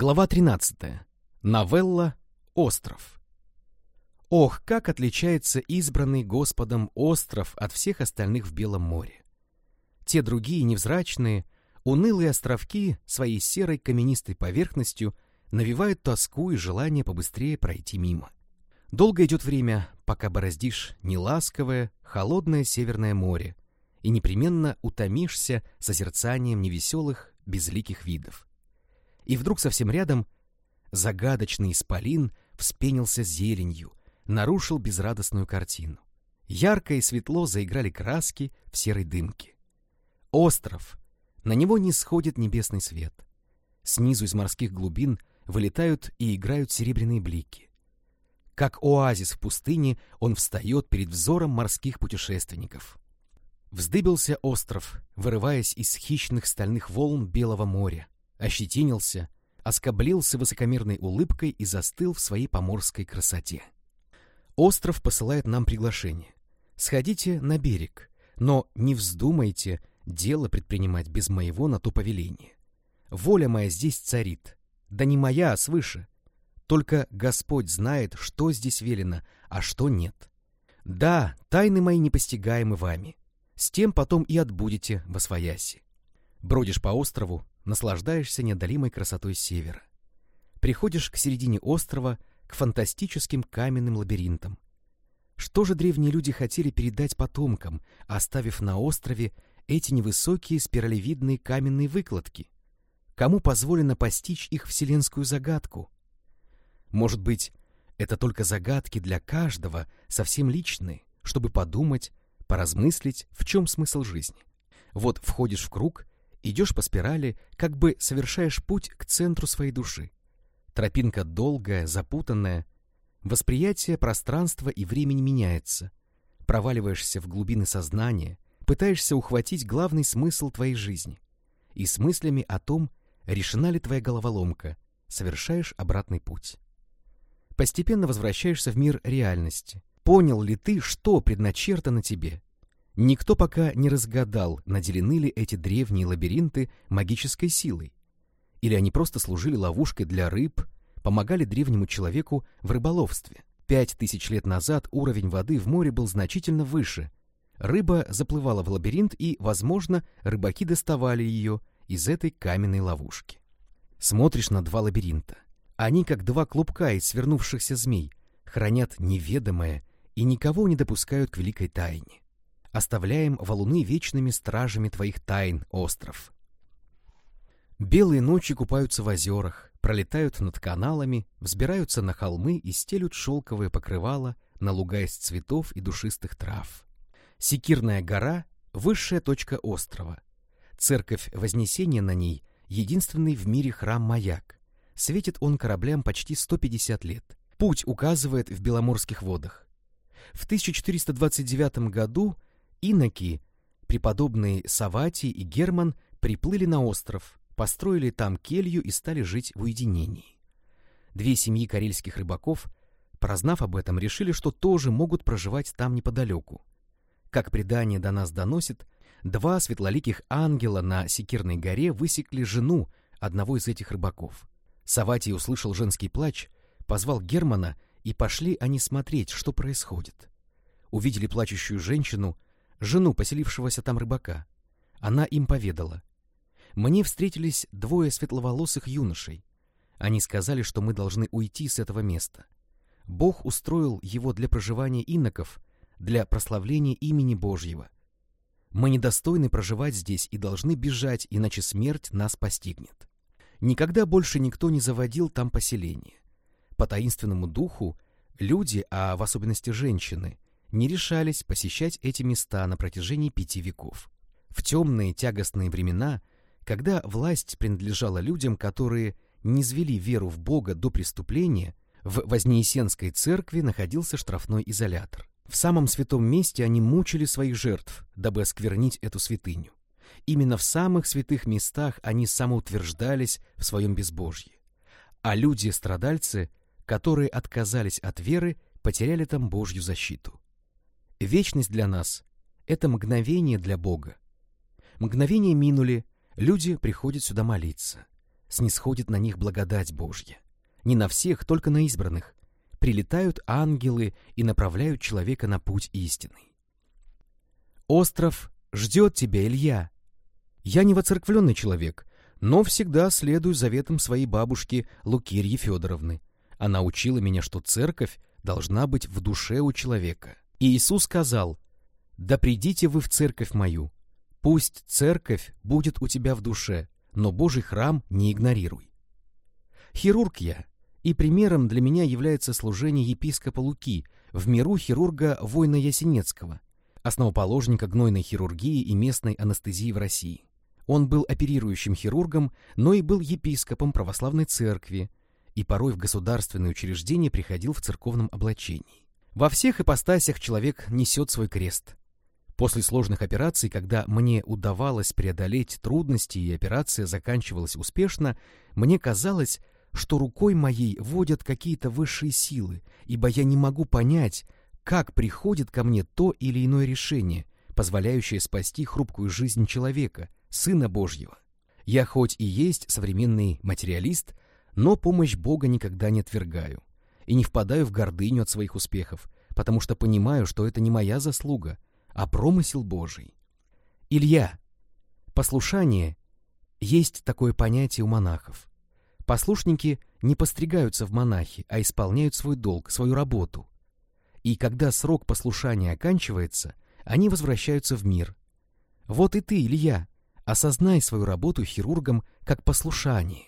Глава 13. Новелла «Остров». Ох, как отличается избранный Господом остров от всех остальных в Белом море. Те другие невзрачные, унылые островки своей серой каменистой поверхностью навевают тоску и желание побыстрее пройти мимо. Долго идет время, пока бороздишь неласковое, холодное Северное море и непременно утомишься созерцанием невеселых, безликих видов и вдруг совсем рядом загадочный исполин вспенился зеленью, нарушил безрадостную картину. Ярко и светло заиграли краски в серой дымке. Остров. На него не сходит небесный свет. Снизу из морских глубин вылетают и играют серебряные блики. Как оазис в пустыне, он встает перед взором морских путешественников. Вздыбился остров, вырываясь из хищных стальных волн Белого моря ощетинился, оскоблился высокомерной улыбкой и застыл в своей поморской красоте. Остров посылает нам приглашение. Сходите на берег, но не вздумайте дело предпринимать без моего на то повеления. Воля моя здесь царит, да не моя, а свыше. Только Господь знает, что здесь велено, а что нет. Да, тайны мои непостигаемы вами. С тем потом и отбудете во свояси. Бродишь по острову, наслаждаешься неодолимой красотой севера. Приходишь к середине острова, к фантастическим каменным лабиринтам. Что же древние люди хотели передать потомкам, оставив на острове эти невысокие спиралевидные каменные выкладки? Кому позволено постичь их вселенскую загадку? Может быть, это только загадки для каждого, совсем личные, чтобы подумать, поразмыслить, в чем смысл жизни. Вот входишь в круг Идешь по спирали, как бы совершаешь путь к центру своей души. Тропинка долгая, запутанная. Восприятие пространства и времени меняется. Проваливаешься в глубины сознания, пытаешься ухватить главный смысл твоей жизни. И с мыслями о том, решена ли твоя головоломка, совершаешь обратный путь. Постепенно возвращаешься в мир реальности. Понял ли ты, что предначертано тебе, Никто пока не разгадал, наделены ли эти древние лабиринты магической силой. Или они просто служили ловушкой для рыб, помогали древнему человеку в рыболовстве. Пять тысяч лет назад уровень воды в море был значительно выше. Рыба заплывала в лабиринт, и, возможно, рыбаки доставали ее из этой каменной ловушки. Смотришь на два лабиринта. Они, как два клубка из свернувшихся змей, хранят неведомое и никого не допускают к великой тайне оставляем валуны вечными стражами твоих тайн, остров. Белые ночи купаются в озерах, пролетают над каналами, взбираются на холмы и стелют шелковые покрывала на луга из цветов и душистых трав. Секирная гора — высшая точка острова. Церковь Вознесения на ней — единственный в мире храм-маяк. Светит он кораблям почти 150 лет. Путь указывает в Беломорских водах. В 1429 году Иноки, преподобные Савати и Герман, приплыли на остров, построили там келью и стали жить в уединении. Две семьи карельских рыбаков, прознав об этом, решили, что тоже могут проживать там неподалеку. Как предание до нас доносит, два светлоликих ангела на Секирной горе высекли жену одного из этих рыбаков. Саватий услышал женский плач, позвал Германа, и пошли они смотреть, что происходит. Увидели плачущую женщину, жену поселившегося там рыбака. Она им поведала. Мне встретились двое светловолосых юношей. Они сказали, что мы должны уйти с этого места. Бог устроил его для проживания иноков, для прославления имени Божьего. Мы недостойны проживать здесь и должны бежать, иначе смерть нас постигнет. Никогда больше никто не заводил там поселение. По таинственному духу люди, а в особенности женщины, не решались посещать эти места на протяжении пяти веков. В темные тягостные времена, когда власть принадлежала людям, которые не звели веру в Бога до преступления, в Вознеесенской церкви находился штрафной изолятор. В самом святом месте они мучили своих жертв, дабы осквернить эту святыню. Именно в самых святых местах они самоутверждались в своем безбожье. А люди-страдальцы, которые отказались от веры, потеряли там Божью защиту. Вечность для нас — это мгновение для Бога. Мгновения минули, люди приходят сюда молиться. снисходит на них благодать Божья. Не на всех, только на избранных. Прилетают ангелы и направляют человека на путь истинный. Остров ждет тебя, Илья. Я не воцерквленный человек, но всегда следую заветам своей бабушки Лукирьи Федоровны. Она учила меня, что церковь должна быть в душе у человека. И Иисус сказал, «Да придите вы в церковь мою. Пусть церковь будет у тебя в душе, но Божий храм не игнорируй». Хирург я, и примером для меня является служение епископа Луки, в миру хирурга Война Ясенецкого, основоположника гнойной хирургии и местной анестезии в России. Он был оперирующим хирургом, но и был епископом православной церкви, и порой в государственные учреждения приходил в церковном облачении. Во всех ипостасях человек несет свой крест. После сложных операций, когда мне удавалось преодолеть трудности и операция заканчивалась успешно, мне казалось, что рукой моей водят какие-то высшие силы, ибо я не могу понять, как приходит ко мне то или иное решение, позволяющее спасти хрупкую жизнь человека, Сына Божьего. Я хоть и есть современный материалист, но помощь Бога никогда не отвергаю и не впадаю в гордыню от своих успехов, потому что понимаю, что это не моя заслуга, а промысел Божий. Илья, послушание есть такое понятие у монахов. Послушники не постригаются в монахи, а исполняют свой долг, свою работу. И когда срок послушания оканчивается, они возвращаются в мир. Вот и ты, Илья, осознай свою работу хирургом как послушание.